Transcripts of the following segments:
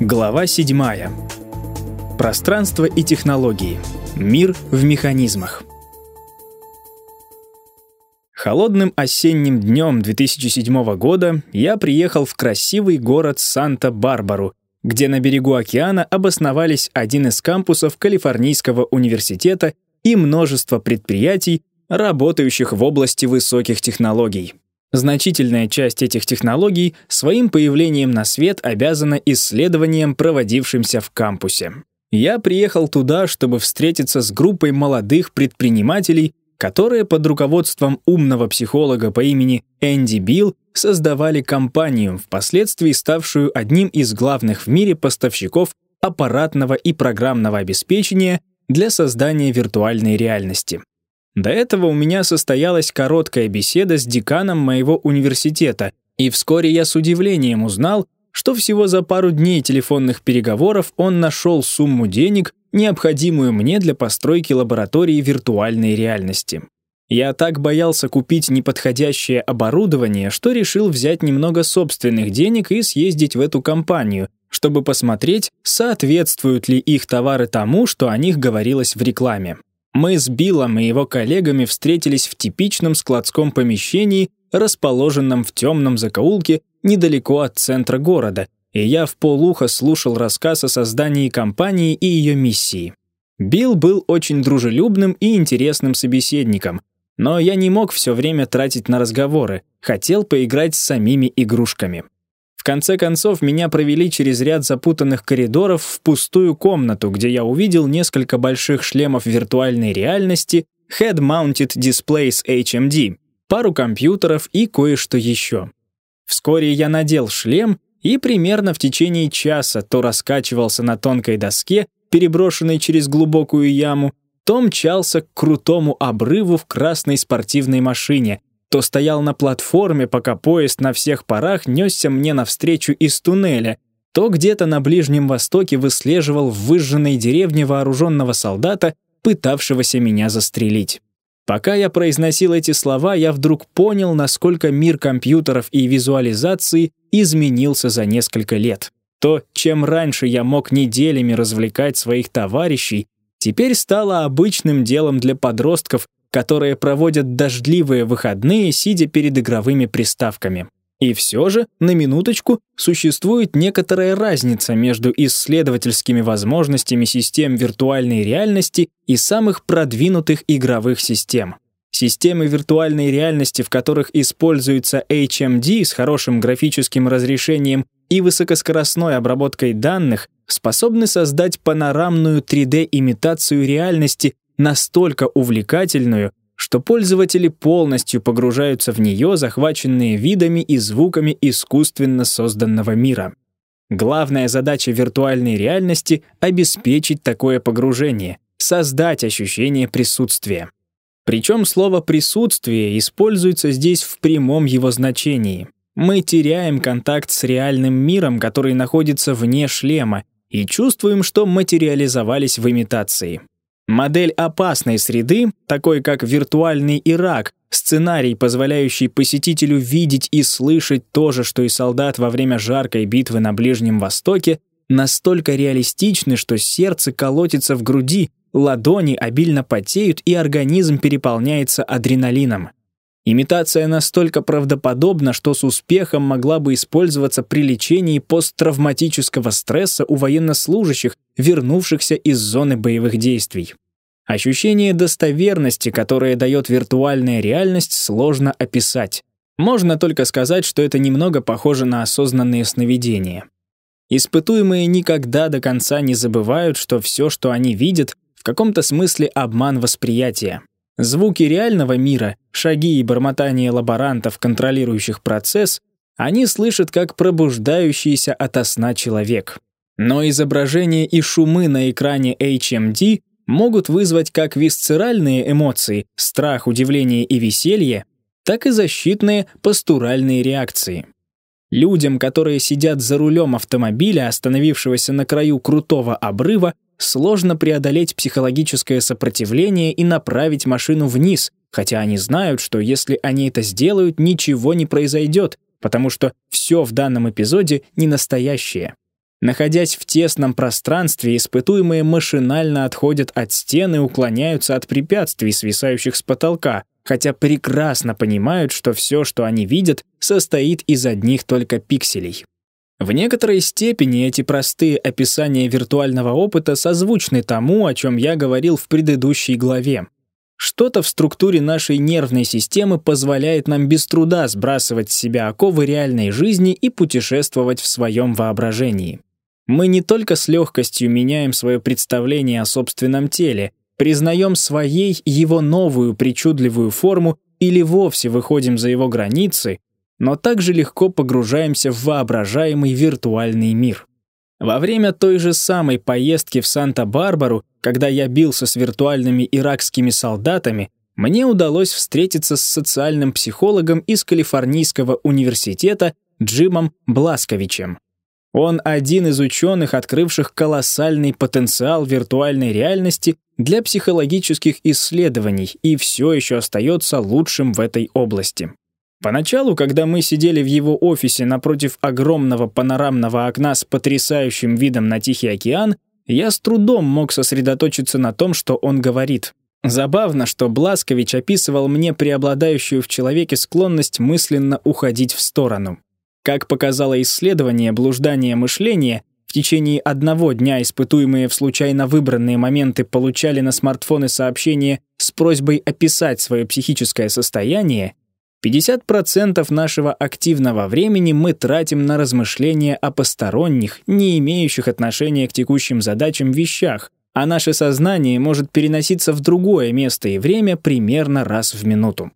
Глава 7. Пространство и технологии. Мир в механизмах. Холодным осенним днем 2007 года я приехал в красивый город Санта-Барбару, где на берегу океана обосновались один из кампусов Калифорнийского университета и множество предприятий, работающих в области высоких технологий. Значительная часть этих технологий своим появлением на свет обязана исследованиям, проводившимся в кампусе. Я приехал туда, чтобы встретиться с группой молодых предпринимателей, которые под руководством умного психолога по имени Энди Билл создавали компанию, впоследствии ставшую одним из главных в мире поставщиков аппаратного и программного обеспечения для создания виртуальной реальности. До этого у меня состоялась короткая беседа с деканом моего университета, и вскоре я с удивлением узнал, что всего за пару дней телефонных переговоров он нашел сумму денег, необходимую мне для постройки лаборатории виртуальной реальности. Я так боялся купить неподходящее оборудование, что решил взять немного собственных денег и съездить в эту компанию, чтобы посмотреть, соответствуют ли их товары тому, что о них говорилось в рекламе. Мы с Биллом и его коллегами встретились в типичном складском помещении, расположенном в темном закоулке недалеко от центра города, и я в полухо слушал рассказ о создании компании и ее миссии. Билл был очень дружелюбным и интересным собеседником, но я не мог все время тратить на разговоры, хотел поиграть с самими игрушками. Конце концов, меня провели через ряд запутанных коридоров в пустую комнату, где я увидел несколько больших шлемов виртуальной реальности, Head-Mounted Displays HMD, пару компьютеров и кое-что еще. Вскоре я надел шлем и примерно в течение часа то раскачивался на тонкой доске, переброшенной через глубокую яму, то мчался к крутому обрыву в красной спортивной машине, то стоял на платформе, пока поезд на всех парах несся мне навстречу из туннеля, то где-то на Ближнем Востоке выслеживал в выжженной деревне вооруженного солдата, пытавшегося меня застрелить. Пока я произносил эти слова, я вдруг понял, насколько мир компьютеров и визуализации изменился за несколько лет. То, чем раньше я мог неделями развлекать своих товарищей, теперь стало обычным делом для подростков, которые проводят дождливые выходные, сидя перед игровыми приставками. И все же, на минуточку, существует некоторая разница между исследовательскими возможностями систем виртуальной реальности и самых продвинутых игровых систем. Системы виртуальной реальности, в которых используется HMD с хорошим графическим разрешением и высокоскоростной обработкой данных, способны создать панорамную 3D-имитацию реальности настолько увлекательную, что пользователи полностью погружаются в нее, захваченные видами и звуками искусственно созданного мира. Главная задача виртуальной реальности — обеспечить такое погружение, создать ощущение присутствия. Причем слово «присутствие» используется здесь в прямом его значении. Мы теряем контакт с реальным миром, который находится вне шлема, и чувствуем, что материализовались в имитации. Модель опасной среды, такой как виртуальный Ирак, сценарий, позволяющий посетителю видеть и слышать то же, что и солдат во время жаркой битвы на Ближнем Востоке, настолько реалистичны, что сердце колотится в груди, ладони обильно потеют и организм переполняется адреналином. Имитация настолько правдоподобна, что с успехом могла бы использоваться при лечении посттравматического стресса у военнослужащих, вернувшихся из зоны боевых действий. Ощущение достоверности, которое дает виртуальная реальность, сложно описать. Можно только сказать, что это немного похоже на осознанные сновидения. Испытуемые никогда до конца не забывают, что все, что они видят, в каком-то смысле обман восприятия. Звуки реального мира, шаги и бормотание лаборантов, контролирующих процесс, они слышат как пробуждающийся ото сна человек. Но изображения и шумы на экране HMD могут вызвать как висцеральные эмоции, страх, удивление и веселье, так и защитные постуральные реакции. Людям, которые сидят за рулем автомобиля, остановившегося на краю крутого обрыва, сложно преодолеть психологическое сопротивление и направить машину вниз, хотя они знают, что если они это сделают, ничего не произойдет, потому что все в данном эпизоде не настоящее. Находясь в тесном пространстве, испытуемые машинально отходят от стены и уклоняются от препятствий, свисающих с потолка, хотя прекрасно понимают, что все, что они видят, состоит из одних только пикселей. В некоторой степени эти простые описания виртуального опыта созвучны тому, о чем я говорил в предыдущей главе. Что-то в структуре нашей нервной системы позволяет нам без труда сбрасывать с себя оковы реальной жизни и путешествовать в своем воображении. Мы не только с легкостью меняем свое представление о собственном теле, признаем своей его новую причудливую форму или вовсе выходим за его границы, но также легко погружаемся в воображаемый виртуальный мир. Во время той же самой поездки в Санта-Барбару, когда я бился с виртуальными иракскими солдатами, мне удалось встретиться с социальным психологом из Калифорнийского университета Джимом Бласковичем. Он один из ученых, открывших колоссальный потенциал виртуальной реальности для психологических исследований и все еще остается лучшим в этой области. Поначалу, когда мы сидели в его офисе напротив огромного панорамного окна с потрясающим видом на Тихий океан, я с трудом мог сосредоточиться на том, что он говорит. Забавно, что Бласкович описывал мне преобладающую в человеке склонность мысленно уходить в сторону. Как показало исследование блуждания мышления, в течение одного дня испытуемые в случайно выбранные моменты получали на смартфоны сообщения с просьбой описать свое психическое состояние, 50% нашего активного времени мы тратим на размышления о посторонних, не имеющих отношения к текущим задачам вещах, а наше сознание может переноситься в другое место и время примерно раз в минуту.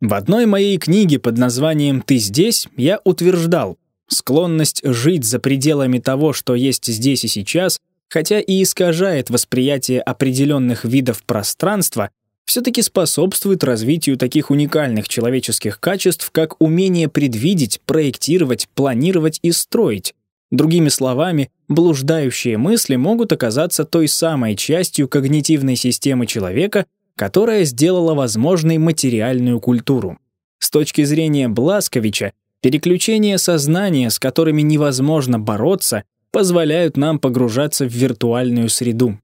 В одной моей книге под названием «Ты здесь» я утверждал, склонность жить за пределами того, что есть здесь и сейчас, хотя и искажает восприятие определенных видов пространства, все-таки способствует развитию таких уникальных человеческих качеств, как умение предвидеть, проектировать, планировать и строить. Другими словами, блуждающие мысли могут оказаться той самой частью когнитивной системы человека, которая сделала возможной материальную культуру. С точки зрения Бласковича, переключения сознания, с которыми невозможно бороться, позволяют нам погружаться в виртуальную среду.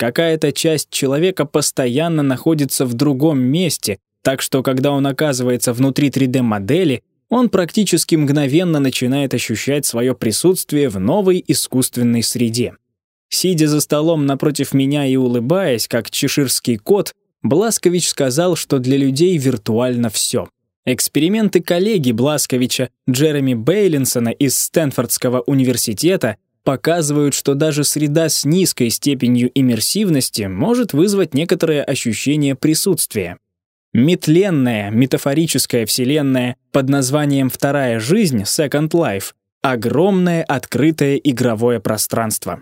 Какая-то часть человека постоянно находится в другом месте, так что когда он оказывается внутри 3D-модели, он практически мгновенно начинает ощущать свое присутствие в новой искусственной среде. Сидя за столом напротив меня и улыбаясь, как чеширский кот, Бласкович сказал, что для людей виртуально все. Эксперименты коллеги Бласковича Джереми Бейлинсона из Стэнфордского университета показывают, что даже среда с низкой степенью иммерсивности может вызвать некоторое ощущение присутствия. Метленная метафорическая вселенная под названием «Вторая жизнь» Second Life — огромное открытое игровое пространство.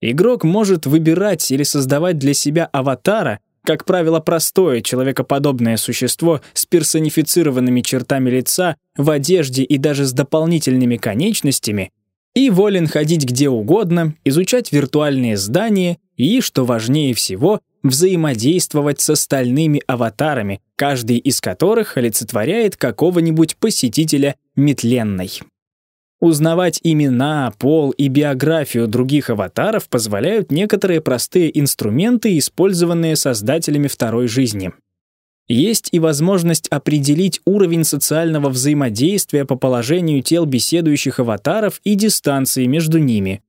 Игрок может выбирать или создавать для себя аватара, как правило, простое человекоподобное существо с персонифицированными чертами лица, в одежде и даже с дополнительными конечностями, и волен ходить где угодно, изучать виртуальные здания и, что важнее всего, взаимодействовать с остальными аватарами, каждый из которых олицетворяет какого-нибудь посетителя метленной. Узнавать имена, пол и биографию других аватаров позволяют некоторые простые инструменты, использованные создателями второй жизни. Есть и возможность определить уровень социального взаимодействия по положению тел беседующих аватаров и дистанции между ними.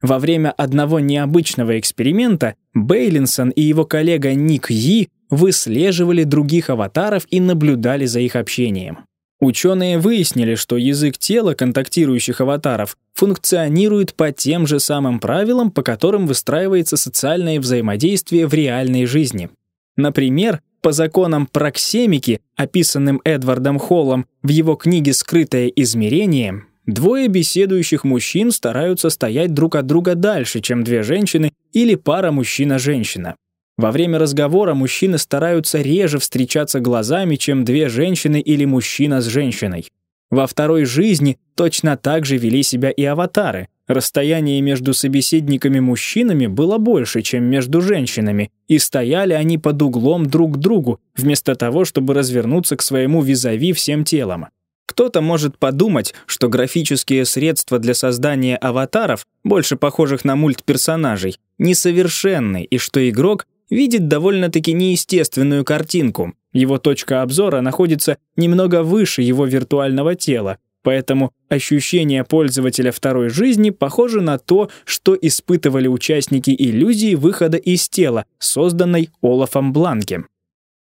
Во время одного необычного эксперимента Бейлинсон и его коллега Ник Йи выслеживали других аватаров и наблюдали за их общением. Ученые выяснили, что язык тела контактирующих аватаров функционирует по тем же самым правилам, по которым выстраивается социальное взаимодействие в реальной жизни. Например, по законам проксемики, описанным Эдвардом Холлом в его книге «Скрытое измерение», двое беседующих мужчин стараются стоять друг от друга дальше, чем две женщины или пара мужчина-женщина. Во время разговора мужчины стараются реже встречаться глазами, чем две женщины или мужчина с женщиной. Во второй жизни точно так же вели себя и аватары. Расстояние между собеседниками-мужчинами было больше, чем между женщинами, и стояли они под углом друг к другу, вместо того, чтобы развернуться к своему визави всем телом. Кто-то может подумать, что графические средства для создания аватаров, больше похожих на мультперсонажей, несовершенны и что игрок видит довольно-таки неестественную картинку. Его точка обзора находится немного выше его виртуального тела, поэтому ощущение пользователя второй жизни похоже на то, что испытывали участники иллюзии выхода из тела, созданной Олафом Бланке.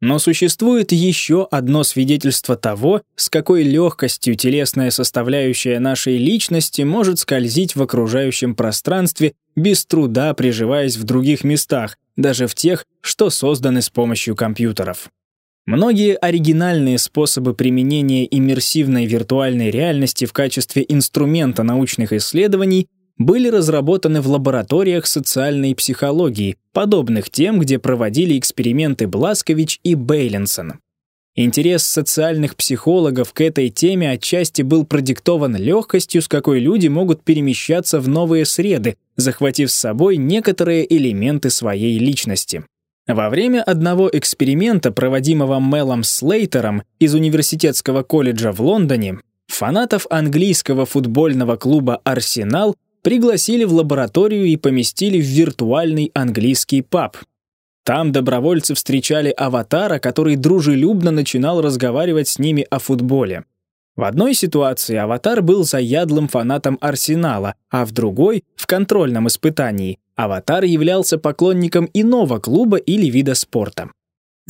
Но существует еще одно свидетельство того, с какой легкостью телесная составляющая нашей личности может скользить в окружающем пространстве, без труда приживаясь в других местах, даже в тех, что созданы с помощью компьютеров. Многие оригинальные способы применения иммерсивной виртуальной реальности в качестве инструмента научных исследований были разработаны в лабораториях социальной психологии, подобных тем, где проводили эксперименты Бласкович и Бейлинсон. Интерес социальных психологов к этой теме отчасти был продиктован легкостью, с какой люди могут перемещаться в новые среды, захватив с собой некоторые элементы своей личности. Во время одного эксперимента, проводимого Мелом Слейтером из Университетского колледжа в Лондоне, фанатов английского футбольного клуба «Арсенал» пригласили в лабораторию и поместили в виртуальный английский паб. Там добровольцы встречали аватара, который дружелюбно начинал разговаривать с ними о футболе. В одной ситуации аватар был заядлым фанатом Арсенала, а в другой, в контрольном испытании, аватар являлся поклонником иного клуба или вида спорта.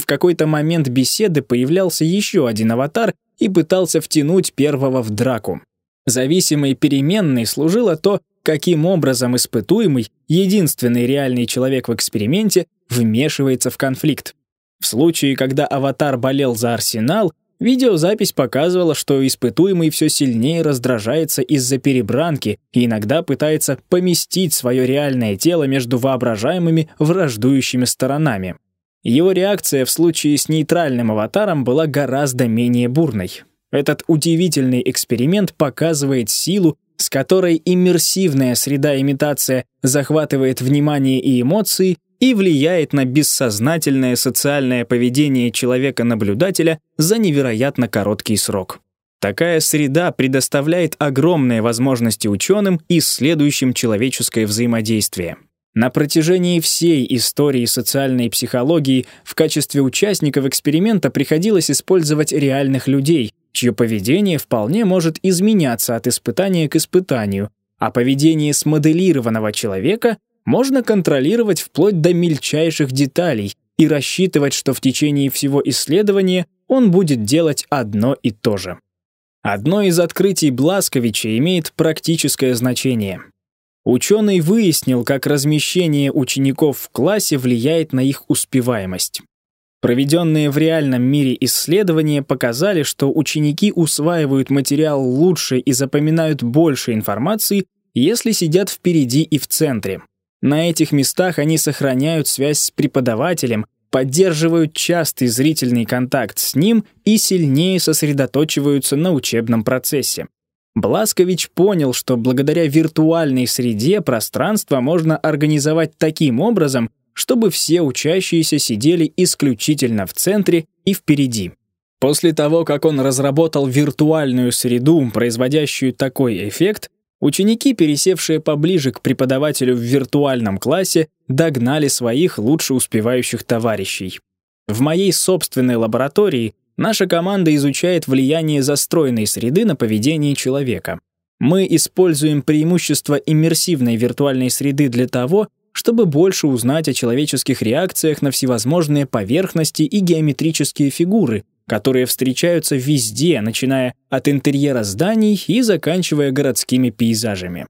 В какой-то момент беседы появлялся еще один аватар и пытался втянуть первого в драку. Зависимой переменной служило то, каким образом испытуемый, единственный реальный человек в эксперименте, вмешивается в конфликт. В случае, когда аватар болел за Арсенал, видеозапись показывала, что испытуемый все сильнее раздражается из-за перебранки и иногда пытается поместить свое реальное тело между воображаемыми враждующими сторонами. Его реакция в случае с нейтральным аватаром была гораздо менее бурной. Этот удивительный эксперимент показывает силу с которой иммерсивная среда-имитация захватывает внимание и эмоции и влияет на бессознательное социальное поведение человека-наблюдателя за невероятно короткий срок. Такая среда предоставляет огромные возможности ученым, исследующим человеческое взаимодействие. На протяжении всей истории социальной психологии в качестве участников эксперимента приходилось использовать реальных людей, чье поведение вполне может изменяться от испытания к испытанию, а поведение смоделированного человека можно контролировать вплоть до мельчайших деталей и рассчитывать, что в течение всего исследования он будет делать одно и то же. Одно из открытий Бласковича имеет практическое значение. Ученый выяснил, как размещение учеников в классе влияет на их успеваемость. Проведенные в реальном мире исследования показали, что ученики усваивают материал лучше и запоминают больше информации, если сидят впереди и в центре. На этих местах они сохраняют связь с преподавателем, поддерживают частый зрительный контакт с ним и сильнее сосредоточиваются на учебном процессе. Бласкович понял, что благодаря виртуальной среде пространство можно организовать таким образом, чтобы все учащиеся сидели исключительно в центре и впереди. После того, как он разработал виртуальную среду, производящую такой эффект, ученики, пересевшие поближе к преподавателю в виртуальном классе, догнали своих лучше успевающих товарищей. В моей собственной лаборатории наша команда изучает влияние застроенной среды на поведение человека. Мы используем преимущества иммерсивной виртуальной среды для того, чтобы больше узнать о человеческих реакциях на всевозможные поверхности и геометрические фигуры, которые встречаются везде, начиная от интерьера зданий и заканчивая городскими пейзажами.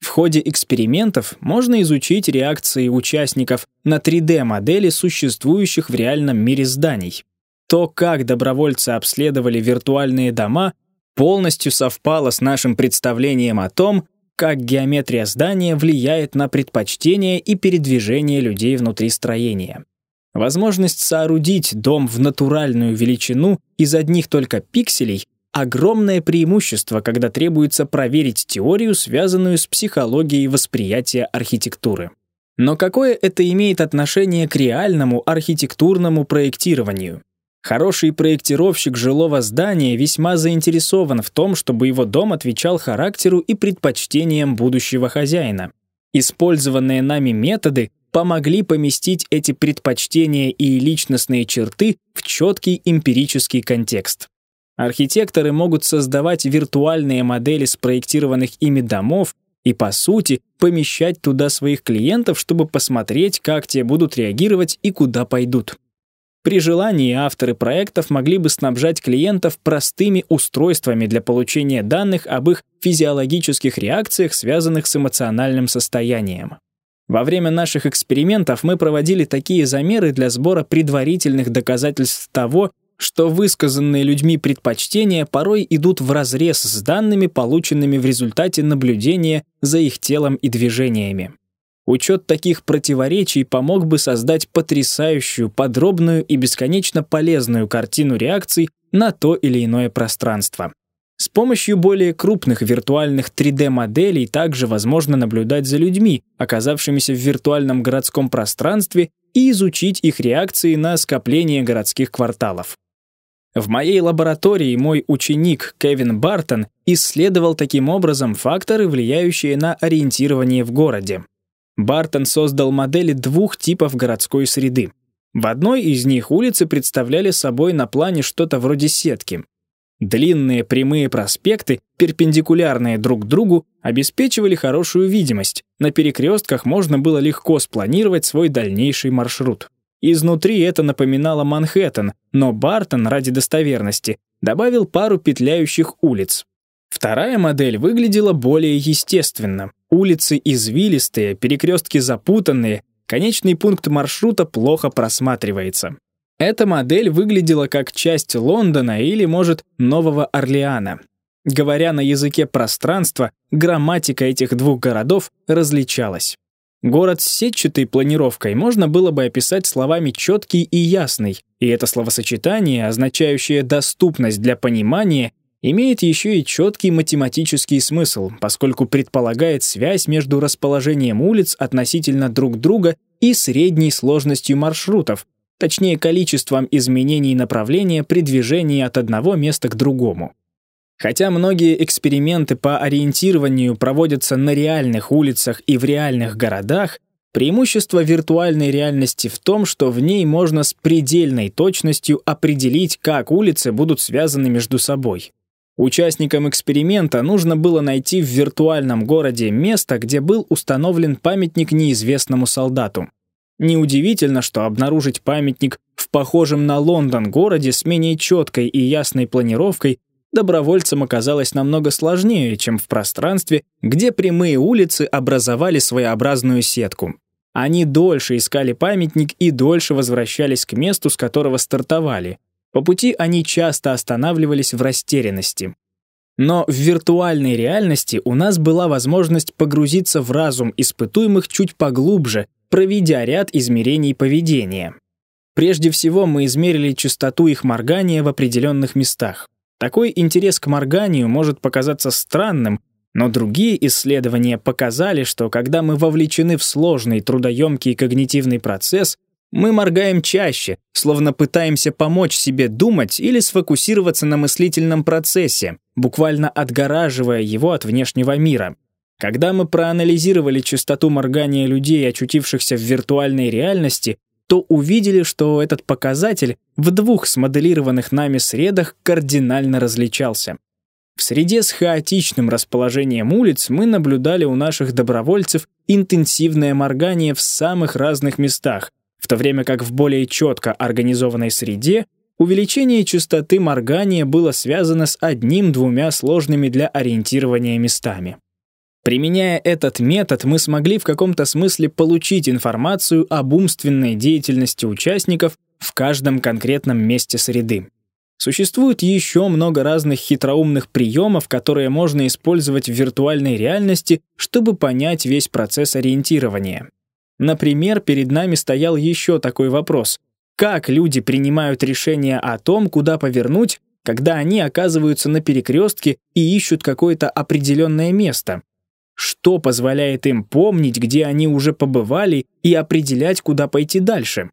В ходе экспериментов можно изучить реакции участников на 3D-модели существующих в реальном мире зданий. То, как добровольцы обследовали виртуальные дома, полностью совпало с нашим представлением о том, как геометрия здания влияет на предпочтения и передвижение людей внутри строения. Возможность соорудить дом в натуральную величину из одних только пикселей — огромное преимущество, когда требуется проверить теорию, связанную с психологией восприятия архитектуры. Но какое это имеет отношение к реальному архитектурному проектированию? Хороший проектировщик жилого здания весьма заинтересован в том, чтобы его дом отвечал характеру и предпочтениям будущего хозяина. Использованные нами методы помогли поместить эти предпочтения и личностные черты в четкий эмпирический контекст. Архитекторы могут создавать виртуальные модели спроектированных ими домов и, по сути, помещать туда своих клиентов, чтобы посмотреть, как те будут реагировать и куда пойдут. При желании авторы проектов могли бы снабжать клиентов простыми устройствами для получения данных об их физиологических реакциях, связанных с эмоциональным состоянием. Во время наших экспериментов мы проводили такие замеры для сбора предварительных доказательств того, что высказанные людьми предпочтения порой идут вразрез с данными, полученными в результате наблюдения за их телом и движениями. Учет таких противоречий помог бы создать потрясающую, подробную и бесконечно полезную картину реакций на то или иное пространство. С помощью более крупных виртуальных 3D-моделей также возможно наблюдать за людьми, оказавшимися в виртуальном городском пространстве, и изучить их реакции на скопление городских кварталов. В моей лаборатории мой ученик Кевин Бартон исследовал таким образом факторы, влияющие на ориентирование в городе. Бартон создал модели двух типов городской среды. В одной из них улицы представляли собой на плане что-то вроде сетки. Длинные прямые проспекты, перпендикулярные друг другу, обеспечивали хорошую видимость. На перекрестках можно было легко спланировать свой дальнейший маршрут. Изнутри это напоминало Манхэттен, но Бартон, ради достоверности, добавил пару петляющих улиц. Вторая модель выглядела более естественно. Улицы извилистые, перекрестки запутанные, конечный пункт маршрута плохо просматривается. Эта модель выглядела как часть Лондона или, может, Нового Орлеана. Говоря на языке пространства, грамматика этих двух городов различалась. Город с сетчатой планировкой можно было бы описать словами «четкий» и «ясный», и это словосочетание, означающее доступность для понимания, имеет еще и четкий математический смысл, поскольку предполагает связь между расположением улиц относительно друг друга и средней сложностью маршрутов, точнее количеством изменений направления при движении от одного места к другому. Хотя многие эксперименты по ориентированию проводятся на реальных улицах и в реальных городах, преимущество виртуальной реальности в том, что в ней можно с предельной точностью определить, как улицы будут связаны между собой. Участникам эксперимента нужно было найти в виртуальном городе место, где был установлен памятник неизвестному солдату. Неудивительно, что обнаружить памятник в похожем на Лондон городе с менее четкой и ясной планировкой добровольцам оказалось намного сложнее, чем в пространстве, где прямые улицы образовали своеобразную сетку. Они дольше искали памятник и дольше возвращались к месту, с которого стартовали. По пути они часто останавливались в растерянности. Но в виртуальной реальности у нас была возможность погрузиться в разум испытуемых чуть поглубже, проведя ряд измерений поведения. Прежде всего мы измерили частоту их моргания в определенных местах. Такой интерес к морганию может показаться странным, но другие исследования показали, что когда мы вовлечены в сложный трудоемкий когнитивный процесс, мы моргаем чаще, словно пытаемся помочь себе думать или сфокусироваться на мыслительном процессе, буквально отгораживая его от внешнего мира. Когда мы проанализировали частоту моргания людей, очутившихся в виртуальной реальности, то увидели, что этот показатель в двух смоделированных нами средах кардинально различался. В среде с хаотичным расположением улиц мы наблюдали у наших добровольцев интенсивное моргание в самых разных местах, в то время как в более четко организованной среде увеличение частоты моргания было связано с одним-двумя сложными для ориентирования местами. Применяя этот метод, мы смогли в каком-то смысле получить информацию об умственной деятельности участников в каждом конкретном месте среды. Существует еще много разных хитроумных приемов, которые можно использовать в виртуальной реальности, чтобы понять весь процесс ориентирования. Например, перед нами стоял еще такой вопрос. Как люди принимают решение о том, куда повернуть, когда они оказываются на перекрестке и ищут какое-то определенное место? Что позволяет им помнить, где они уже побывали, и определять, куда пойти дальше?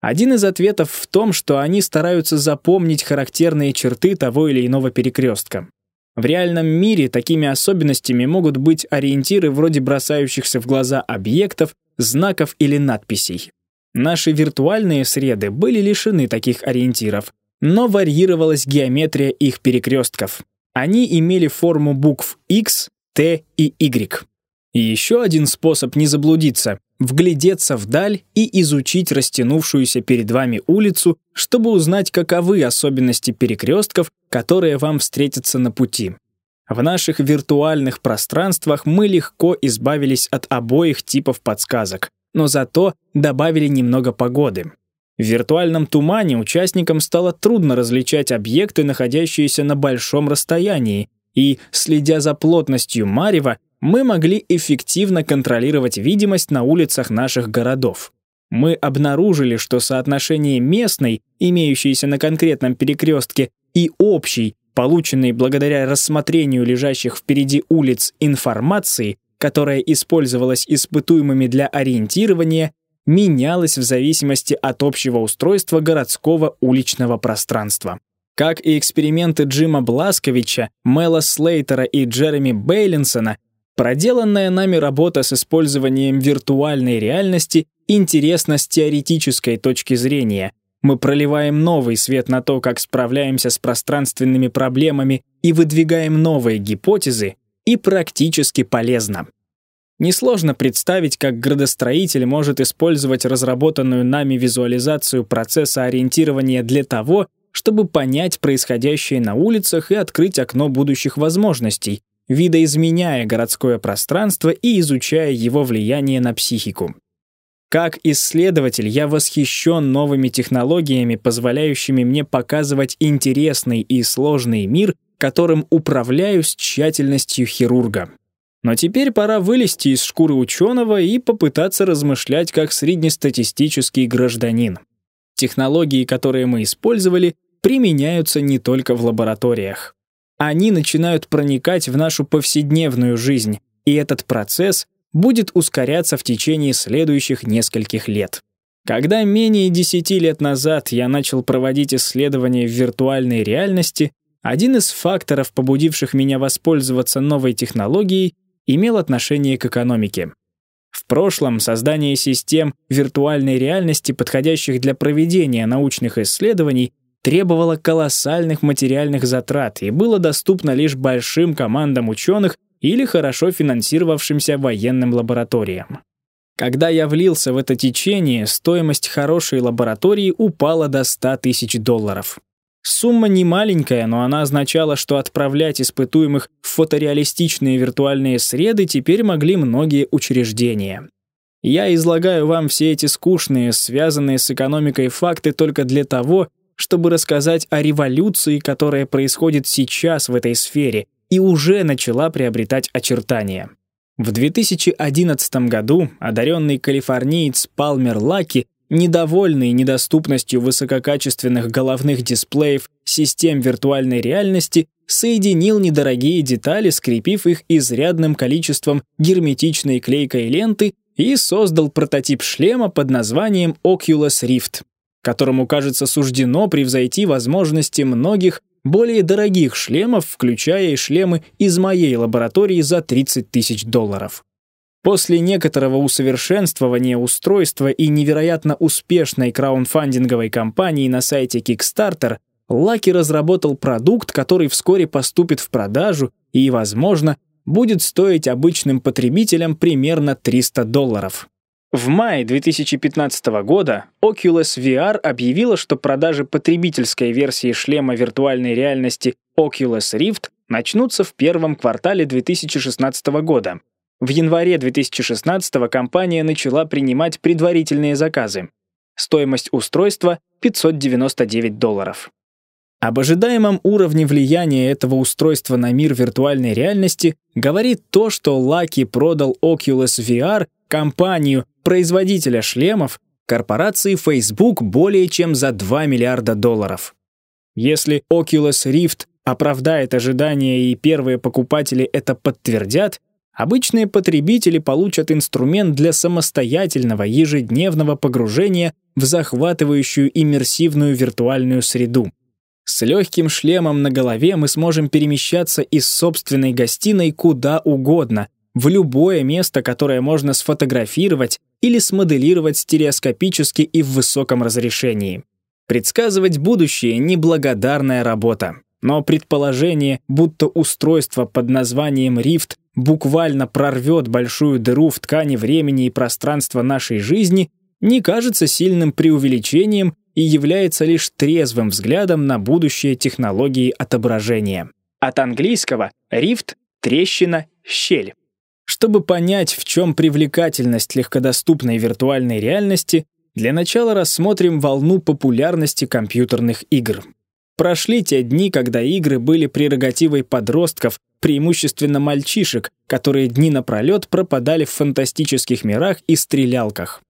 Один из ответов в том, что они стараются запомнить характерные черты того или иного перекрестка. В реальном мире такими особенностями могут быть ориентиры вроде бросающихся в глаза объектов, знаков или надписей. Наши виртуальные среды были лишены таких ориентиров, но варьировалась геометрия их перекрестков. Они имели форму букв X, T и Y. И еще один способ не заблудиться — вглядеться вдаль и изучить растянувшуюся перед вами улицу, чтобы узнать, каковы особенности перекрестков, которые вам встретятся на пути. В наших виртуальных пространствах мы легко избавились от обоих типов подсказок, но зато добавили немного погоды. В виртуальном тумане участникам стало трудно различать объекты, находящиеся на большом расстоянии, и, следя за плотностью марева, мы могли эффективно контролировать видимость на улицах наших городов. Мы обнаружили, что соотношение местной, имеющейся на конкретном перекрестке, и общей, полученной благодаря рассмотрению лежащих впереди улиц информации, которая использовалась испытуемыми для ориентирования, менялось в зависимости от общего устройства городского уличного пространства. Как и эксперименты Джима Бласковича, Мэла Слейтера и Джереми Бейлинсона, проделанная нами работа с использованием виртуальной реальности интересна с теоретической точки зрения. Мы проливаем новый свет на то, как справляемся с пространственными проблемами и выдвигаем новые гипотезы, и практически полезно. Несложно представить, как градостроитель может использовать разработанную нами визуализацию процесса ориентирования для того, чтобы понять происходящее на улицах и открыть окно будущих возможностей, видоизменяя городское пространство и изучая его влияние на психику. Как исследователь я восхищен новыми технологиями, позволяющими мне показывать интересный и сложный мир, которым управляю с тщательностью хирурга. Но теперь пора вылезти из шкуры ученого и попытаться размышлять как среднестатистический гражданин. Технологии, которые мы использовали, применяются не только в лабораториях. Они начинают проникать в нашу повседневную жизнь, и этот процесс будет ускоряться в течение следующих нескольких лет. Когда менее 10 лет назад я начал проводить исследования в виртуальной реальности, один из факторов, побудивших меня воспользоваться новой технологией, имел отношение к экономике. В прошлом создание систем виртуальной реальности, подходящих для проведения научных исследований, требовало колоссальных материальных затрат и было доступно лишь большим командам ученых или хорошо финансировавшимся военным лабораториям. Когда я влился в это течение, стоимость хорошей лаборатории упала до 100 тысяч долларов. Сумма не маленькая, но она означала, что отправлять испытуемых в фотореалистичные виртуальные среды теперь могли многие учреждения. Я излагаю вам все эти скучные, связанные с экономикой факты только для того, чтобы рассказать о революции, которая происходит сейчас в этой сфере и уже начала приобретать очертания. В 2011 году одаренный калифорниец Палмер Лаки недовольный недоступностью высококачественных головных дисплеев систем виртуальной реальности, соединил недорогие детали, скрепив их изрядным количеством герметичной клейкой ленты и создал прототип шлема под названием Oculus Rift, которому, кажется, суждено превзойти возможности многих более дорогих шлемов, включая и шлемы из моей лаборатории за 30 тысяч долларов. После некоторого усовершенствования устройства и невероятно успешной краунфандинговой кампании на сайте Kickstarter, Лаки разработал продукт, который вскоре поступит в продажу и, возможно, будет стоить обычным потребителям примерно 300 долларов. В мае 2015 года Oculus VR объявила, что продажи потребительской версии шлема виртуальной реальности Oculus Rift начнутся в первом квартале 2016 года. В январе 2016 компания начала принимать предварительные заказы. Стоимость устройства — 599 долларов. Об ожидаемом уровне влияния этого устройства на мир виртуальной реальности говорит то, что Lucky продал Oculus VR компанию, производителя шлемов, корпорации Facebook более чем за 2 миллиарда долларов. Если Oculus Rift оправдает ожидания и первые покупатели это подтвердят, Обычные потребители получат инструмент для самостоятельного ежедневного погружения в захватывающую иммерсивную виртуальную среду. С легким шлемом на голове мы сможем перемещаться из собственной гостиной куда угодно, в любое место, которое можно сфотографировать или смоделировать стереоскопически и в высоком разрешении. Предсказывать будущее — неблагодарная работа. Но предположение, будто устройство под названием «Рифт» буквально прорвет большую дыру в ткани времени и пространства нашей жизни, не кажется сильным преувеличением и является лишь трезвым взглядом на будущее технологии отображения. От английского «рифт» — трещина, щель. Чтобы понять, в чем привлекательность легкодоступной виртуальной реальности, для начала рассмотрим волну популярности компьютерных игр. Прошли те дни, когда игры были прерогативой подростков, преимущественно мальчишек, которые дни напролет пропадали в фантастических мирах и стрелялках.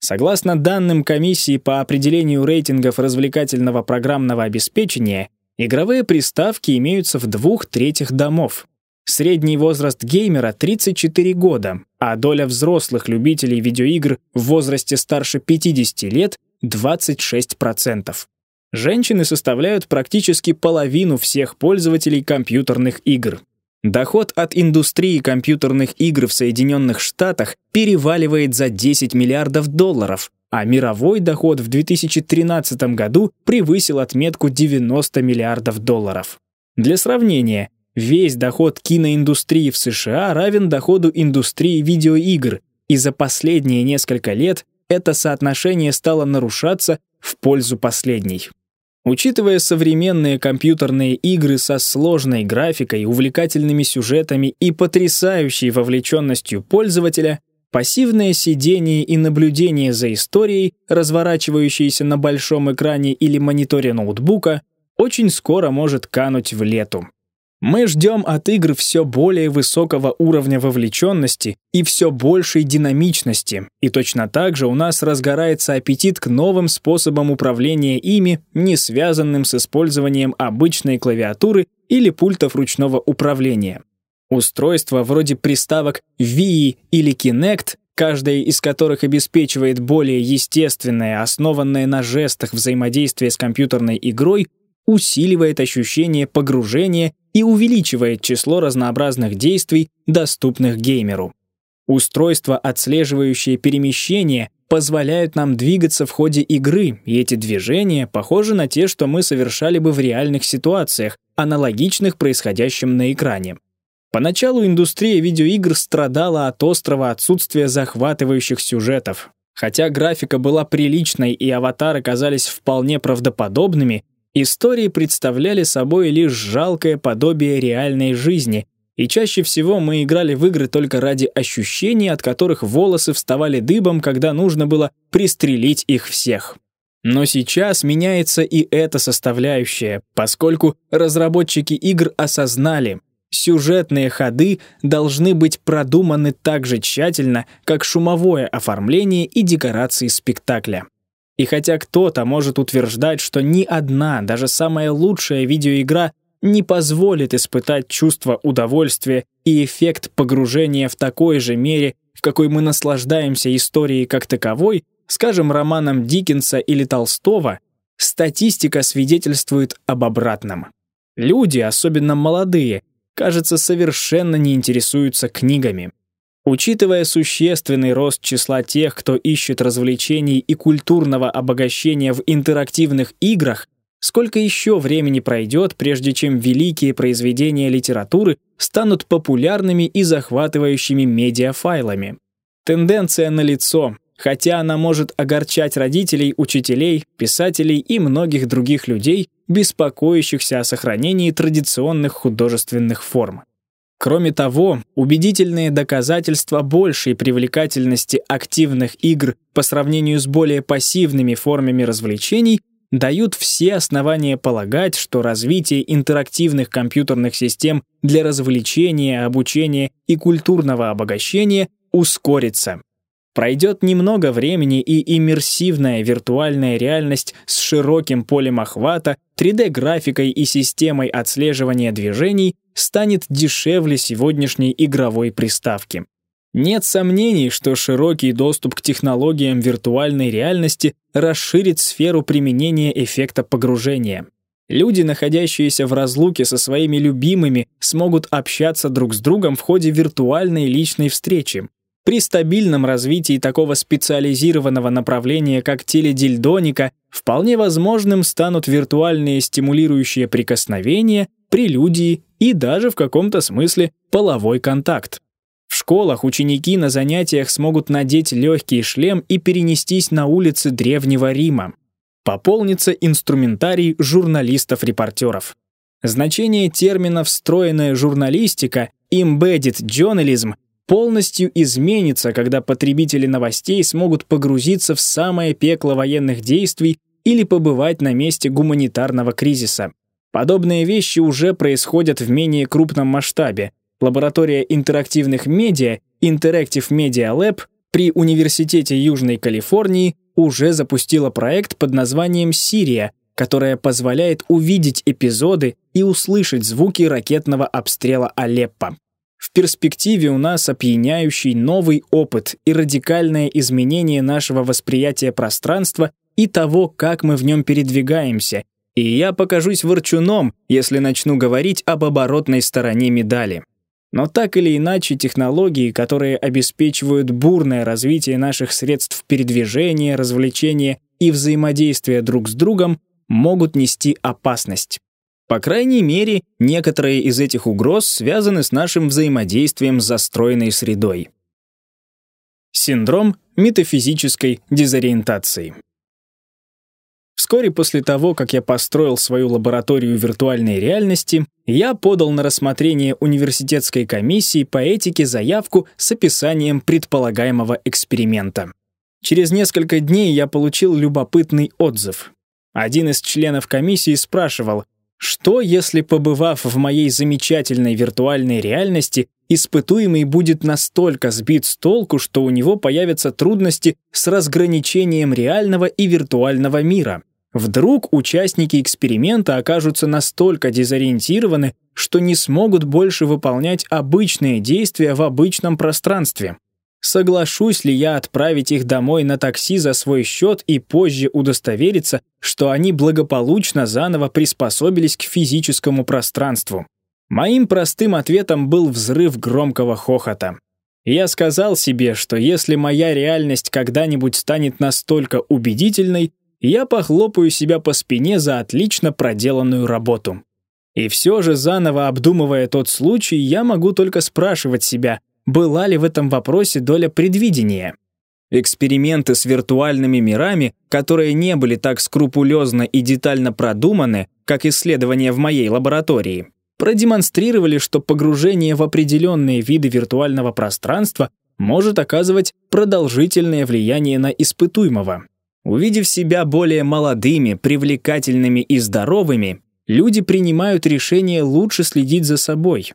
Согласно данным комиссии по определению рейтингов развлекательного программного обеспечения, игровые приставки имеются в двух третьих домов. Средний возраст геймера 34 года, а доля взрослых любителей видеоигр в возрасте старше 50 лет 26%. Женщины составляют практически половину всех пользователей компьютерных игр. Доход от индустрии компьютерных игр в Соединенных Штатах переваливает за 10 миллиардов долларов, а мировой доход в 2013 году превысил отметку 90 миллиардов долларов. Для сравнения, Весь доход киноиндустрии в США равен доходу индустрии видеоигр, и за последние несколько лет это соотношение стало нарушаться в пользу последней. Учитывая современные компьютерные игры со сложной графикой, увлекательными сюжетами и потрясающей вовлеченностью пользователя, пассивное сидение и наблюдение за историей, разворачивающейся на большом экране или мониторе ноутбука, очень скоро может кануть в лету. Мы ждем от игр все более высокого уровня вовлеченности и все большей динамичности, и точно так же у нас разгорается аппетит к новым способам управления ими, не связанным с использованием обычной клавиатуры или пультов ручного управления. Устройства вроде приставок Wii или Kinect, каждая из которых обеспечивает более естественное, основанное на жестах взаимодействие с компьютерной игрой, усиливает ощущение погружения и увеличивает число разнообразных действий, доступных геймеру. Устройства, отслеживающие перемещения, позволяют нам двигаться в ходе игры, и эти движения похожи на те, что мы совершали бы в реальных ситуациях, аналогичных происходящим на экране. Поначалу индустрия видеоигр страдала от острого отсутствия захватывающих сюжетов. Хотя графика была приличной и аватары казались вполне правдоподобными, Истории представляли собой лишь жалкое подобие реальной жизни, и чаще всего мы играли в игры только ради ощущений, от которых волосы вставали дыбом, когда нужно было пристрелить их всех. Но сейчас меняется и эта составляющая, поскольку разработчики игр осознали, сюжетные ходы должны быть продуманы так же тщательно, как шумовое оформление и декорации спектакля. И хотя кто-то может утверждать, что ни одна, даже самая лучшая видеоигра не позволит испытать чувство удовольствия и эффект погружения в такой же мере, в какой мы наслаждаемся историей как таковой, скажем, романом Диккенса или Толстого, статистика свидетельствует об обратном. Люди, особенно молодые, кажется, совершенно не интересуются книгами. Учитывая существенный рост числа тех, кто ищет развлечений и культурного обогащения в интерактивных играх, сколько еще времени пройдет, прежде чем великие произведения литературы станут популярными и захватывающими медиафайлами? Тенденция налицо, хотя она может огорчать родителей, учителей, писателей и многих других людей, беспокоящихся о сохранении традиционных художественных форм. Кроме того, убедительные доказательства большей привлекательности активных игр по сравнению с более пассивными формами развлечений дают все основания полагать, что развитие интерактивных компьютерных систем для развлечения, обучения и культурного обогащения ускорится. Пройдет немного времени, и иммерсивная виртуальная реальность с широким полем охвата, 3D-графикой и системой отслеживания движений станет дешевле сегодняшней игровой приставки. Нет сомнений, что широкий доступ к технологиям виртуальной реальности расширит сферу применения эффекта погружения. Люди, находящиеся в разлуке со своими любимыми, смогут общаться друг с другом в ходе виртуальной личной встречи. При стабильном развитии такого специализированного направления, как теледильдоника, вполне возможным станут виртуальные стимулирующие прикосновения, прелюдии и даже в каком-то смысле половой контакт. В школах ученики на занятиях смогут надеть легкий шлем и перенестись на улицы Древнего Рима. Пополнится инструментарий журналистов-репортеров. Значение термина «встроенная журналистика» embedded journalism полностью изменится, когда потребители новостей смогут погрузиться в самое пекло военных действий или побывать на месте гуманитарного кризиса. Подобные вещи уже происходят в менее крупном масштабе, Лаборатория интерактивных медиа Interactive Media Lab при Университете Южной Калифорнии уже запустила проект под названием «Сирия», которая позволяет увидеть эпизоды и услышать звуки ракетного обстрела Алеппо. В перспективе у нас опьяняющий новый опыт и радикальное изменение нашего восприятия пространства и того, как мы в нем передвигаемся, и я покажусь ворчуном, если начну говорить об оборотной стороне медали. Но так или иначе, технологии, которые обеспечивают бурное развитие наших средств передвижения, развлечения и взаимодействия друг с другом, могут нести опасность. По крайней мере, некоторые из этих угроз связаны с нашим взаимодействием с застроенной средой. Синдром метафизической дезориентации. Вскоре после того, как я построил свою лабораторию виртуальной реальности, я подал на рассмотрение университетской комиссии по этике заявку с описанием предполагаемого эксперимента. Через несколько дней я получил любопытный отзыв. Один из членов комиссии спрашивал, что если, побывав в моей замечательной виртуальной реальности, испытуемый будет настолько сбит с толку, что у него появятся трудности с разграничением реального и виртуального мира. Вдруг участники эксперимента окажутся настолько дезориентированы, что не смогут больше выполнять обычные действия в обычном пространстве. Соглашусь ли я отправить их домой на такси за свой счет и позже удостовериться, что они благополучно заново приспособились к физическому пространству? Моим простым ответом был взрыв громкого хохота. Я сказал себе, что если моя реальность когда-нибудь станет настолько убедительной, я похлопаю себя по спине за отлично проделанную работу. И все же, заново обдумывая тот случай, я могу только спрашивать себя, была ли в этом вопросе доля предвидения. Эксперименты с виртуальными мирами, которые не были так скрупулезно и детально продуманы, как исследования в моей лаборатории, продемонстрировали, что погружение в определенные виды виртуального пространства может оказывать продолжительное влияние на испытуемого. Увидев себя более молодыми, привлекательными и здоровыми, люди принимают решение лучше следить за собой.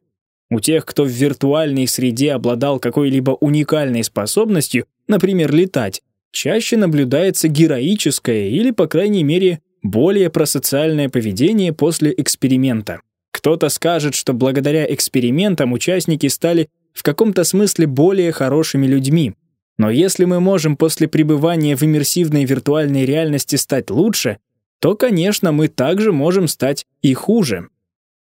У тех, кто в виртуальной среде обладал какой-либо уникальной способностью, например, летать, чаще наблюдается героическое или, по крайней мере, более просоциальное поведение после эксперимента. Кто-то скажет, что благодаря экспериментам участники стали в каком-то смысле более хорошими людьми, но если мы можем после пребывания в иммерсивной виртуальной реальности стать лучше, то, конечно, мы также можем стать и хуже.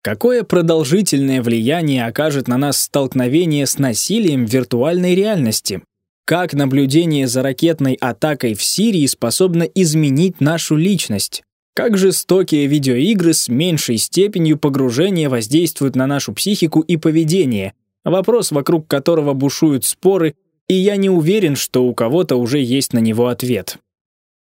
Какое продолжительное влияние окажет на нас столкновение с насилием в виртуальной реальности? Как наблюдение за ракетной атакой в Сирии способно изменить нашу личность? Как жестокие видеоигры с меньшей степенью погружения воздействуют на нашу психику и поведение? Вопрос, вокруг которого бушуют споры и я не уверен, что у кого-то уже есть на него ответ.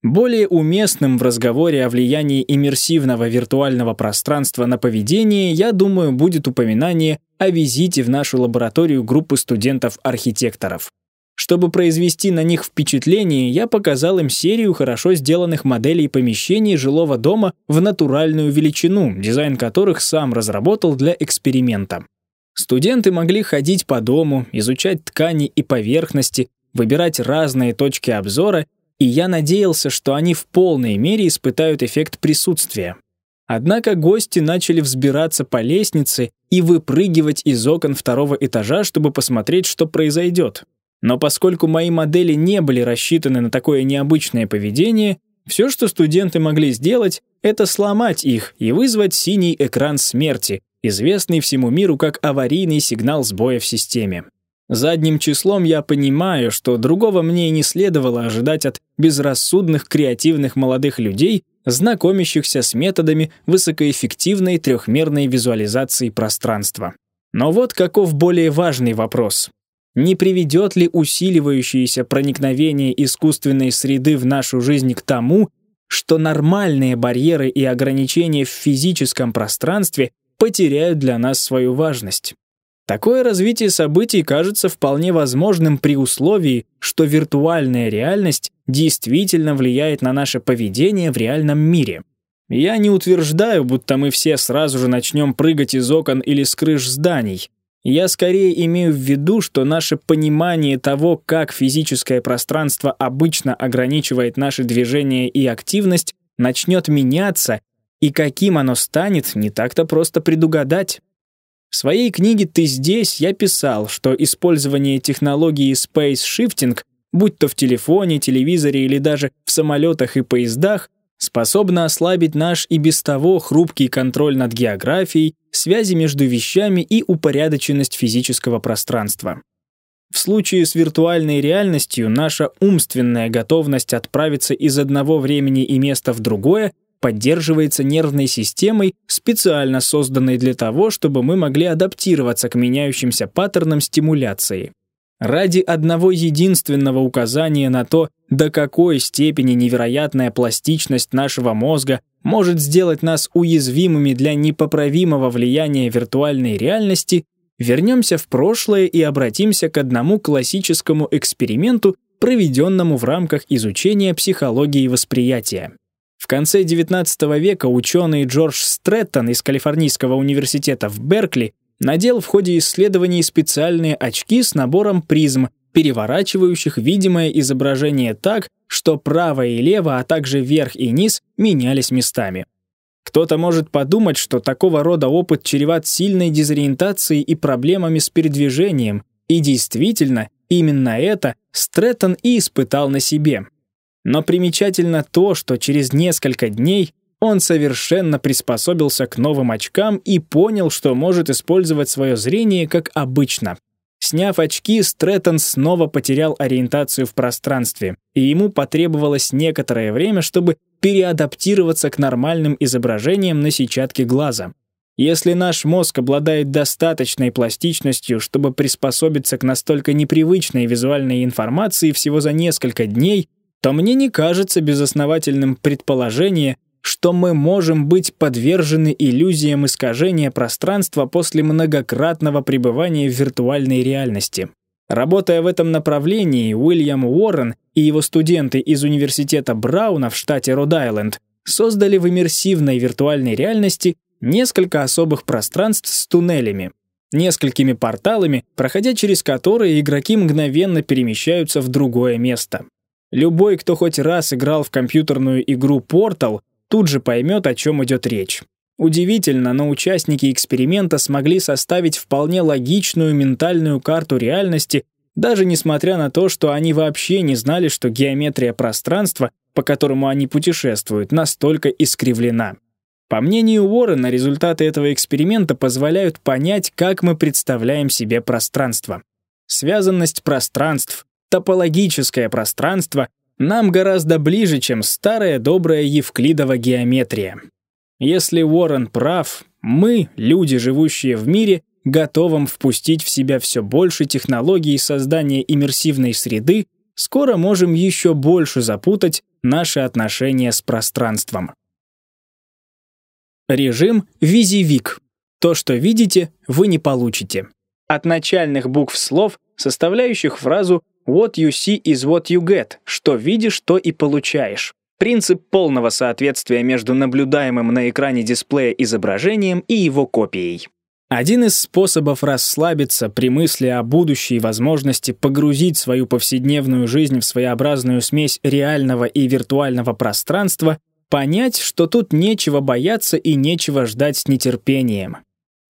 Более уместным в разговоре о влиянии иммерсивного виртуального пространства на поведение, я думаю, будет упоминание о визите в нашу лабораторию группы студентов-архитекторов. Чтобы произвести на них впечатление, я показал им серию хорошо сделанных моделей помещений жилого дома в натуральную величину, дизайн которых сам разработал для эксперимента. Студенты могли ходить по дому, изучать ткани и поверхности, выбирать разные точки обзора, и я надеялся, что они в полной мере испытают эффект присутствия. Однако гости начали взбираться по лестнице и выпрыгивать из окон второго этажа, чтобы посмотреть, что произойдет. Но поскольку мои модели не были рассчитаны на такое необычное поведение, все, что студенты могли сделать, это сломать их и вызвать синий экран смерти, известный всему миру как аварийный сигнал сбоя в системе. Задним числом я понимаю, что другого мне и не следовало ожидать от безрассудных креативных молодых людей, знакомящихся с методами высокоэффективной трехмерной визуализации пространства. Но вот каков более важный вопрос. Не приведет ли усиливающееся проникновение искусственной среды в нашу жизнь к тому, что нормальные барьеры и ограничения в физическом пространстве потеряют для нас свою важность? Такое развитие событий кажется вполне возможным при условии, что виртуальная реальность действительно влияет на наше поведение в реальном мире. Я не утверждаю, будто мы все сразу же начнем прыгать из окон или с крыш зданий. Я скорее имею в виду, что наше понимание того, как физическое пространство обычно ограничивает наши движения и активность, начнет меняться, и каким оно станет, не так-то просто предугадать. В своей книге «Ты здесь» я писал, что использование технологии Space Shifting, будь то в телефоне, телевизоре или даже в самолетах и поездах, способно ослабить наш и без того хрупкий контроль над географией, связи между вещами и упорядоченность физического пространства. В случае с виртуальной реальностью наша умственная готовность отправиться из одного времени и места в другое поддерживается нервной системой, специально созданной для того, чтобы мы могли адаптироваться к меняющимся паттернам стимуляции. Ради одного единственного указания на то, до какой степени невероятная пластичность нашего мозга может сделать нас уязвимыми для непоправимого влияния виртуальной реальности, вернемся в прошлое и обратимся к одному классическому эксперименту, проведенному в рамках изучения психологии восприятия. В конце XIX века ученый Джордж Стрэттон из Калифорнийского университета в Беркли надел в ходе исследований специальные очки с набором призм, переворачивающих видимое изображение так, что право и лево, а также верх и низ менялись местами. Кто-то может подумать, что такого рода опыт чреват сильной дезориентацией и проблемами с передвижением, и действительно, именно это Стрэттон и испытал на себе. Но примечательно то, что через несколько дней он совершенно приспособился к новым очкам и понял, что может использовать свое зрение как обычно. Сняв очки, Стрэттон снова потерял ориентацию в пространстве, и ему потребовалось некоторое время, чтобы переадаптироваться к нормальным изображениям на сетчатке глаза. Если наш мозг обладает достаточной пластичностью, чтобы приспособиться к настолько непривычной визуальной информации всего за несколько дней, то мне не кажется безосновательным предположение, что мы можем быть подвержены иллюзиям искажения пространства после многократного пребывания в виртуальной реальности. Работая в этом направлении, Уильям Уоррен и его студенты из университета Брауна в штате Род-Айленд создали в иммерсивной виртуальной реальности несколько особых пространств с туннелями, несколькими порталами, проходя через которые игроки мгновенно перемещаются в другое место. Любой, кто хоть раз играл в компьютерную игру Portal, тут же поймет, о чем идет речь. Удивительно, но участники эксперимента смогли составить вполне логичную ментальную карту реальности, даже несмотря на то, что они вообще не знали, что геометрия пространства, по которому они путешествуют, настолько искривлена. По мнению Уоррена, результаты этого эксперимента позволяют понять, как мы представляем себе пространство. Связанность пространств, топологическое пространство нам гораздо ближе, чем старая добрая Евклидова геометрия. Если Уоррен прав, мы, люди, живущие в мире, готовым впустить в себя все больше технологий создания иммерсивной среды, скоро можем еще больше запутать наши отношения с пространством. Режим визивик. То, что видите, вы не получите. От начальных букв слов, составляющих фразу What you see is what you get. Что видишь, то и получаешь. Принцип полного соответствия между наблюдаемым на экране дисплея изображением и его копией. Один из способов расслабиться при мысли о будущей возможности погрузить свою повседневную жизнь в своеобразную смесь реального и виртуального пространства понять, что тут нечего бояться и нечего ждать с нетерпением.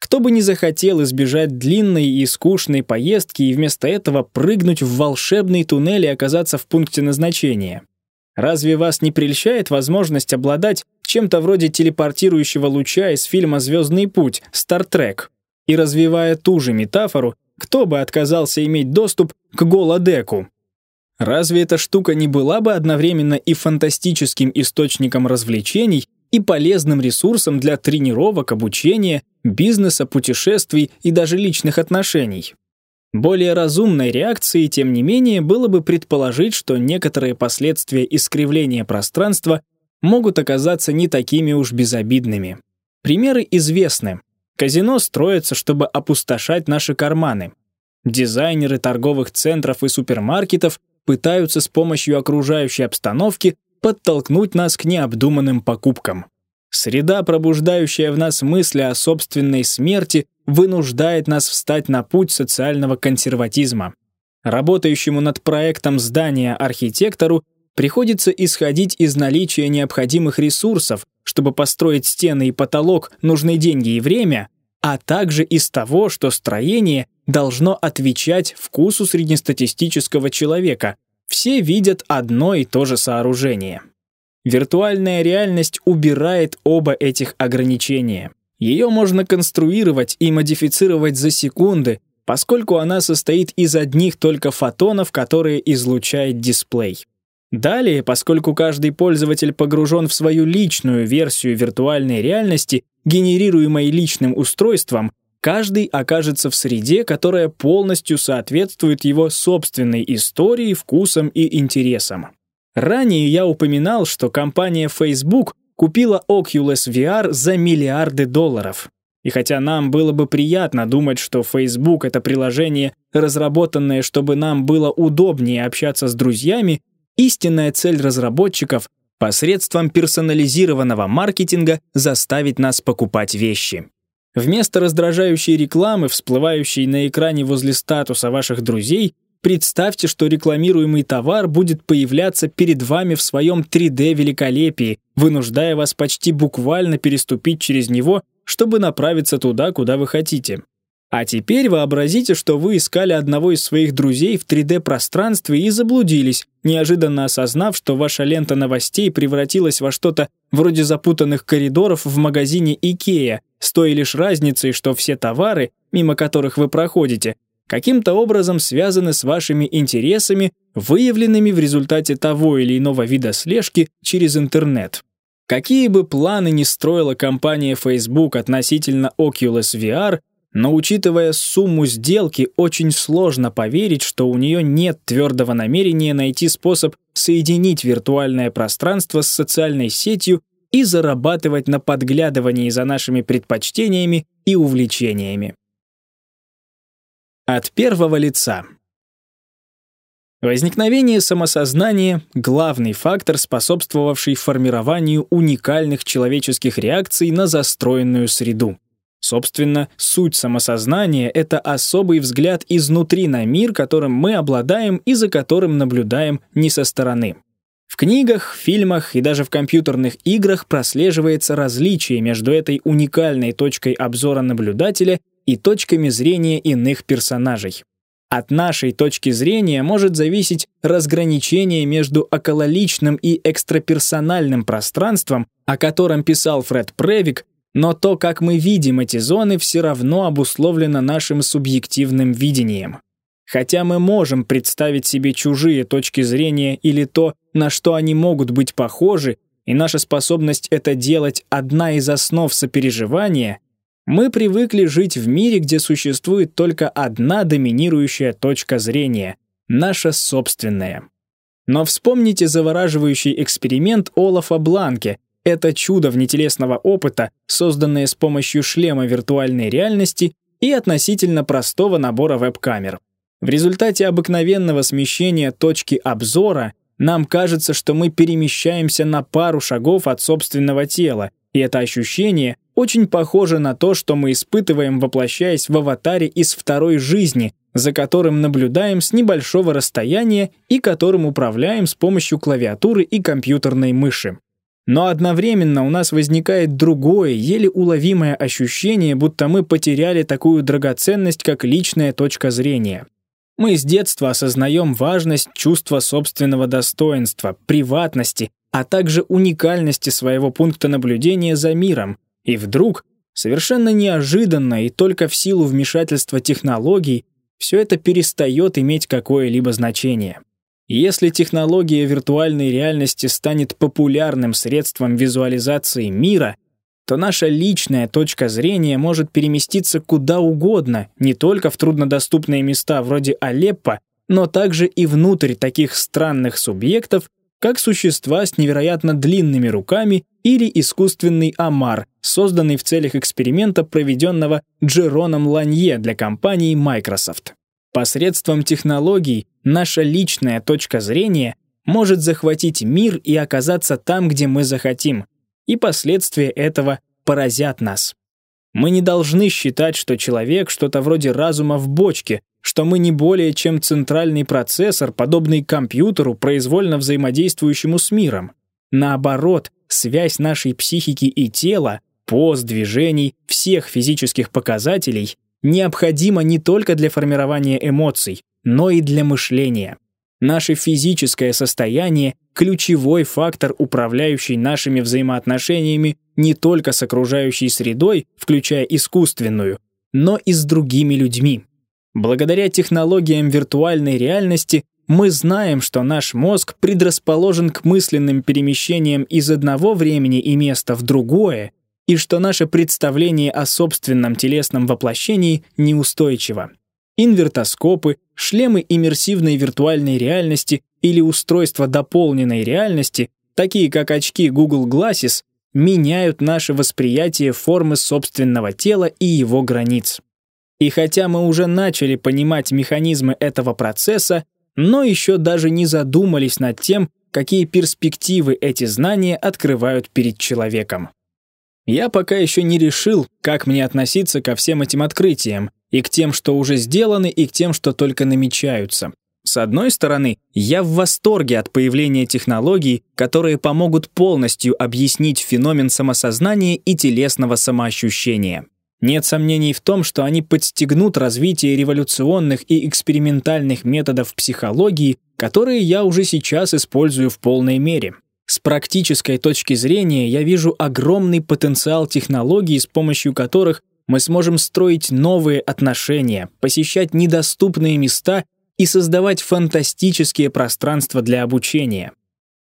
Кто бы не захотел избежать длинной и скучной поездки и вместо этого прыгнуть в волшебный туннель и оказаться в пункте назначения? Разве вас не прельщает возможность обладать чем-то вроде телепортирующего луча из фильма «Звездный путь» «Стартрек»? И развивая ту же метафору, кто бы отказался иметь доступ к голодеку? Разве эта штука не была бы одновременно и фантастическим источником развлечений, и полезным ресурсом для тренировок, обучения, бизнеса, путешествий и даже личных отношений? Более разумной реакцией, тем не менее, было бы предположить, что некоторые последствия искривления пространства могут оказаться не такими уж безобидными. Примеры известны. Казино строится, чтобы опустошать наши карманы. Дизайнеры торговых центров и супермаркетов пытаются с помощью окружающей обстановки подтолкнуть нас к необдуманным покупкам. Среда, пробуждающая в нас мысли о собственной смерти, вынуждает нас встать на путь социального консерватизма. Работающему над проектом здания архитектору приходится исходить из наличия необходимых ресурсов, чтобы построить стены и потолок, нужны деньги и время, а также из того, что строение должно отвечать вкусу среднестатистического человека. Все видят одно и то же сооружение. Виртуальная реальность убирает оба этих ограничения. Ее можно конструировать и модифицировать за секунды, поскольку она состоит из одних только фотонов, которые излучает дисплей. Далее, поскольку каждый пользователь погружен в свою личную версию виртуальной реальности, генерируемой личным устройством, каждый окажется в среде, которая полностью соответствует его собственной истории, вкусам и интересам. Ранее я упоминал, что компания Facebook купила Oculus VR за миллиарды долларов. И хотя нам было бы приятно думать, что Facebook — это приложение, разработанное, чтобы нам было удобнее общаться с друзьями, истинная цель разработчиков — посредством персонализированного маркетинга заставить нас покупать вещи. Вместо раздражающей рекламы, всплывающей на экране возле статуса ваших друзей, представьте, что рекламируемый товар будет появляться перед вами в своем 3D-великолепии, вынуждая вас почти буквально переступить через него, чтобы направиться туда, куда вы хотите. А теперь вообразите, что вы искали одного из своих друзей в 3D-пространстве и заблудились, неожиданно осознав, что ваша лента новостей превратилась во что-то вроде запутанных коридоров в магазине Икея, с той лишь разницей, что все товары, мимо которых вы проходите, каким-то образом связаны с вашими интересами, выявленными в результате того или иного вида слежки через интернет. Какие бы планы ни строила компания Facebook относительно Oculus VR, но учитывая сумму сделки, очень сложно поверить, что у нее нет твердого намерения найти способ соединить виртуальное пространство с социальной сетью и зарабатывать на подглядывании за нашими предпочтениями и увлечениями. От первого лица. Возникновение самосознания — главный фактор, способствовавший формированию уникальных человеческих реакций на застроенную среду. Собственно, суть самосознания — это особый взгляд изнутри на мир, которым мы обладаем и за которым наблюдаем не со стороны. В книгах, фильмах и даже в компьютерных играх прослеживается различие между этой уникальной точкой обзора наблюдателя и точками зрения иных персонажей. От нашей точки зрения может зависеть разграничение между окололичным и экстраперсональным пространством, о котором писал Фред Превик, но то, как мы видим эти зоны, все равно обусловлено нашим субъективным видением. Хотя мы можем представить себе чужие точки зрения или то, на что они могут быть похожи, и наша способность это делать одна из основ сопереживания, мы привыкли жить в мире, где существует только одна доминирующая точка зрения — наша собственная. Но вспомните завораживающий эксперимент Олафа Бланке, это чудо внетелесного опыта, созданное с помощью шлема виртуальной реальности и относительно простого набора веб-камер. В результате обыкновенного смещения точки обзора нам кажется, что мы перемещаемся на пару шагов от собственного тела, и это ощущение очень похоже на то, что мы испытываем, воплощаясь в аватаре из второй жизни, за которым наблюдаем с небольшого расстояния и которым управляем с помощью клавиатуры и компьютерной мыши. Но одновременно у нас возникает другое, еле уловимое ощущение, будто мы потеряли такую драгоценность, как личная точка зрения. Мы с детства осознаем важность чувства собственного достоинства, приватности, а также уникальности своего пункта наблюдения за миром, и вдруг, совершенно неожиданно и только в силу вмешательства технологий, все это перестает иметь какое-либо значение. Если технология виртуальной реальности станет популярным средством визуализации мира, то наша личная точка зрения может переместиться куда угодно, не только в труднодоступные места вроде Алеппо, но также и внутрь таких странных субъектов, как существа с невероятно длинными руками или искусственный омар, созданный в целях эксперимента, проведенного Джероном Ланье для компании Microsoft. Посредством технологий наша личная точка зрения может захватить мир и оказаться там, где мы захотим, и последствия этого поразят нас. Мы не должны считать, что человек что-то вроде разума в бочке, что мы не более чем центральный процессор, подобный компьютеру, произвольно взаимодействующему с миром. Наоборот, связь нашей психики и тела, поз, движений, всех физических показателей необходима не только для формирования эмоций, но и для мышления. Наше физическое состояние – ключевой фактор, управляющий нашими взаимоотношениями не только с окружающей средой, включая искусственную, но и с другими людьми. Благодаря технологиям виртуальной реальности мы знаем, что наш мозг предрасположен к мысленным перемещениям из одного времени и места в другое, и что наше представление о собственном телесном воплощении неустойчиво. Инвертоскопы, шлемы иммерсивной виртуальной реальности или устройства дополненной реальности, такие как очки Google Glasses, меняют наше восприятие формы собственного тела и его границ. И хотя мы уже начали понимать механизмы этого процесса, но еще даже не задумались над тем, какие перспективы эти знания открывают перед человеком. Я пока еще не решил, как мне относиться ко всем этим открытиям, и к тем, что уже сделаны, и к тем, что только намечаются. С одной стороны, я в восторге от появления технологий, которые помогут полностью объяснить феномен самосознания и телесного самоощущения. Нет сомнений в том, что они подстегнут развитие революционных и экспериментальных методов психологии, которые я уже сейчас использую в полной мере. С практической точки зрения я вижу огромный потенциал технологий, с помощью которых мы сможем строить новые отношения, посещать недоступные места и создавать фантастические пространства для обучения.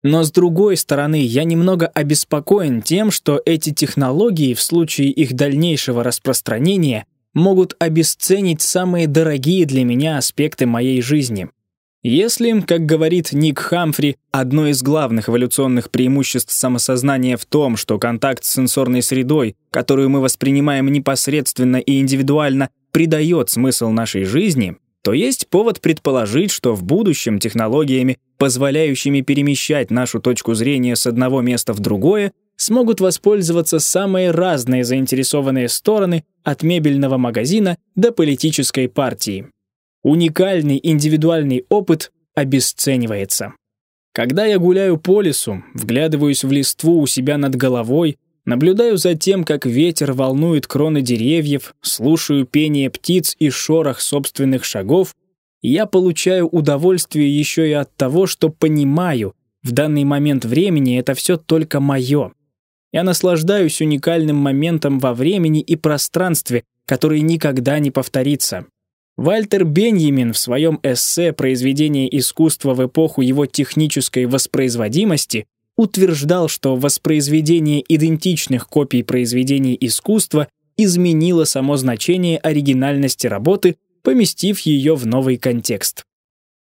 Но с другой стороны, я немного обеспокоен тем, что эти технологии в случае их дальнейшего распространения могут обесценить самые дорогие для меня аспекты моей жизни. Если, как говорит Ник Хамфри, одно из главных эволюционных преимуществ самосознания в том, что контакт с сенсорной средой, которую мы воспринимаем непосредственно и индивидуально, придает смысл нашей жизни, то есть повод предположить, что в будущем технологиями, позволяющими перемещать нашу точку зрения с одного места в другое, смогут воспользоваться самые разные заинтересованные стороны от мебельного магазина до политической партии. Уникальный индивидуальный опыт обесценивается. Когда я гуляю по лесу, вглядываюсь в листву у себя над головой, Наблюдаю за тем, как ветер волнует кроны деревьев, слушаю пение птиц и шорох собственных шагов, я получаю удовольствие еще и от того, что понимаю, в данный момент времени это все только мое. Я наслаждаюсь уникальным моментом во времени и пространстве, который никогда не повторится. Вальтер Беньямин в своем эссе «Произведение искусства в эпоху его технической воспроизводимости» утверждал, что воспроизведение идентичных копий произведений искусства изменило само значение оригинальности работы, поместив ее в новый контекст.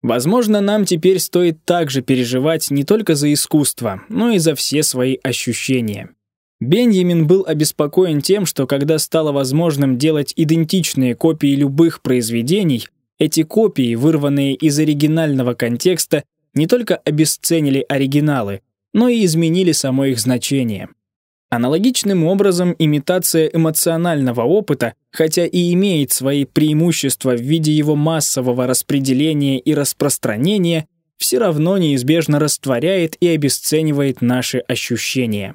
Возможно, нам теперь стоит также переживать не только за искусство, но и за все свои ощущения. Беньямин был обеспокоен тем, что когда стало возможным делать идентичные копии любых произведений, эти копии, вырванные из оригинального контекста, не только обесценили оригиналы, но и изменили само их значение. Аналогичным образом имитация эмоционального опыта, хотя и имеет свои преимущества в виде его массового распределения и распространения, все равно неизбежно растворяет и обесценивает наши ощущения.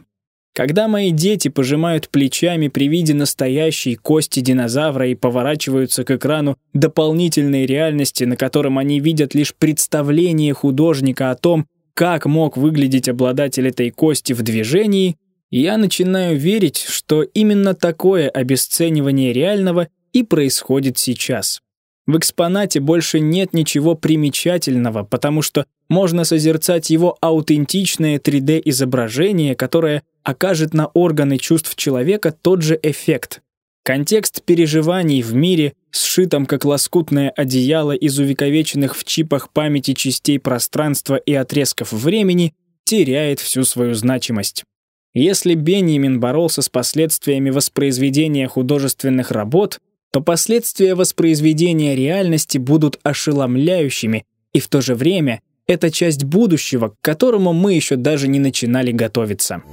Когда мои дети пожимают плечами при виде настоящей кости динозавра и поворачиваются к экрану дополнительной реальности, на котором они видят лишь представление художника о том, как мог выглядеть обладатель этой кости в движении, я начинаю верить, что именно такое обесценивание реального и происходит сейчас. В экспонате больше нет ничего примечательного, потому что можно созерцать его аутентичное 3D-изображение, которое окажет на органы чувств человека тот же эффект. Контекст переживаний в мире, сшитом как лоскутное одеяло из увековеченных в чипах памяти частей пространства и отрезков времени, теряет всю свою значимость. Если Бенjamin боролся с последствиями воспроизведения художественных работ, то последствия воспроизведения реальности будут ошеломляющими, и в то же время это часть будущего, к которому мы еще даже не начинали готовиться.